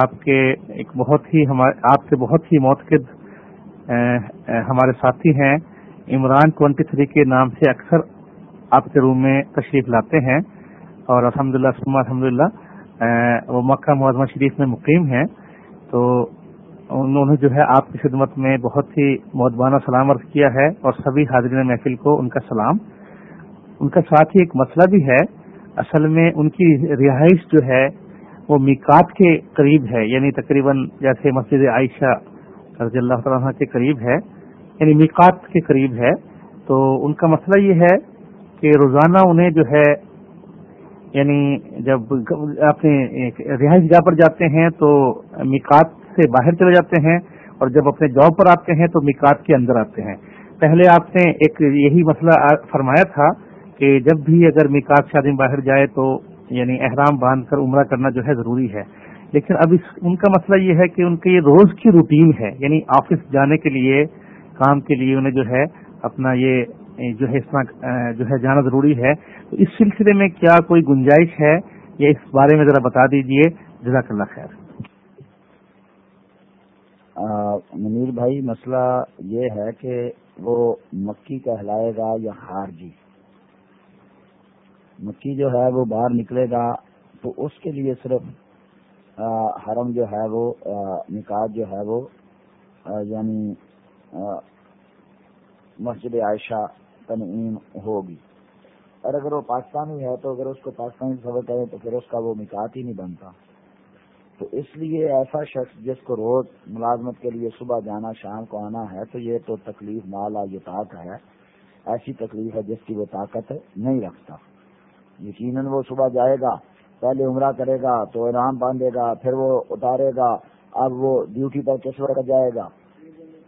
آپ کے ایک بہت ہی آپ کے بہت ہی موتقد ہمارے ساتھی ہیں۔ عمران ٹوینٹی تھری کے نام سے اکثر آپ کے روم میں تشریف لاتے ہیں۔ اور الحمد للہ الحمد للہ وہ مکہ معظمہ شریف میں مقیم ہیں۔ تو انہوں نے جو ہے آپ کی خدمت میں بہت ہی مدبانہ سلام عرض کیا ہے اور سبھی حاضرین محفل کو ان کا سلام۔ ان کا ساتھ ہی ایک مسئلہ بھی ہے، اصل میں ان کی رہائش جو ہے وہ میکات کے قریب ہے یعنی تقریباً جیسے مسجد عائشہ رضی اللہ تعالیٰ کے قریب ہے یعنی میکات کے قریب ہے۔ تو ان کا مسئلہ یہ ہے کہ روزانہ انہیں جو ہے یعنی جب اپنے رہائش گاہ پر جاتے ہیں تو میکات سے باہر چلے جاتے ہیں اور جب اپنے جاب پر آتے ہیں تو میکات کے اندر آتے ہیں۔ پہلے آپ نے ایک یہی مسئلہ فرمایا تھا کہ جب بھی اگر میکات شادی باہر جائے تو یعنی احرام باندھ کر عمرہ کرنا جو ہے ضروری ہے۔ لیکن اب ان کا مسئلہ یہ ہے کہ ان کی یہ روز کی روٹین ہے۔ یعنی آفس جانے کے لیے، کام کے لیے انہیں جو ہے اپنا یہ جو ہے اس طرح جو ہے جانا ضروری ہے۔ تو اس سلسلے میں کیا کوئی گنجائش ہے؟ یا اس بارے میں ذرا بتا دیجیے۔ جزاک اللہ خیر۔ منیر بھائی، مسئلہ یہ ہے کہ وہ مکی کہلائے گا یا خارجی۔ مکی جو ہے وہ باہر نکلے گا، تو اس کے لیے صرف حرم جو ہے وہ نکاح جو ہے وہ یعنی مسجد عائشہ تنعیم ہوگی۔ اور اگر وہ پاکستانی ہے تو اگر اس کو پاکستانی سفر کرے تو پھر اس کا وہ نکات ہی نہیں بنتا۔ تو اس لیے ایسا شخص جس کو روز ملازمت کے لیے صبح جانا، شام کو آنا ہے، تو یہ تو تکلیف مالا یہ طاق ہے۔ ایسی تکلیف ہے جس کی وہ طاقت نہیں رکھتا۔ یقیناً وہ صبح جائے گا، پہلے عمرہ کرے گا، تو ارام باندھے گا، پھر وہ اتارے گا، اب وہ ڈیوٹی پر کس وقت جائے گا؟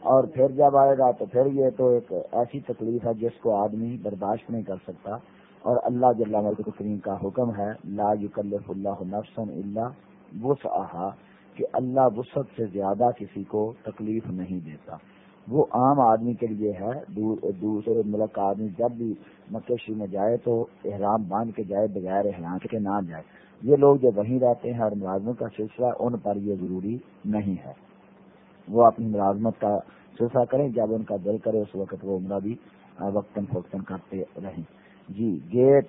اور پھر جب آئے گا تو پھر یہ تو ایک ایسی تکلیف ہے جس کو آدمی برداشت نہیں کر سکتا۔ اور اللہ جل کریم کا حکم ہے، لا یکلف اللہ نفسن اللہ وس کہ اللہ وسعت سے زیادہ کسی کو تکلیف نہیں دیتا۔ وہ عام آدمی کے لیے ہے دوسرے ملک کا آدمی جب بھی مکیشی میں جائے تو احرام باندھ کے جائے، بغیر احرام کے نہ جائے۔ یہ لوگ جو وہیں رہتے ہیں اور ملازمت کا سلسلہ، ان پر یہ ضروری نہیں ہے۔ وہ اپنی ملازمت کا سلسلہ کریں، جب ان کا دل کرے، اس وقت وہ عمرہ بھی وقتاً فوقتاً کرتے رہیں۔ جی گیٹ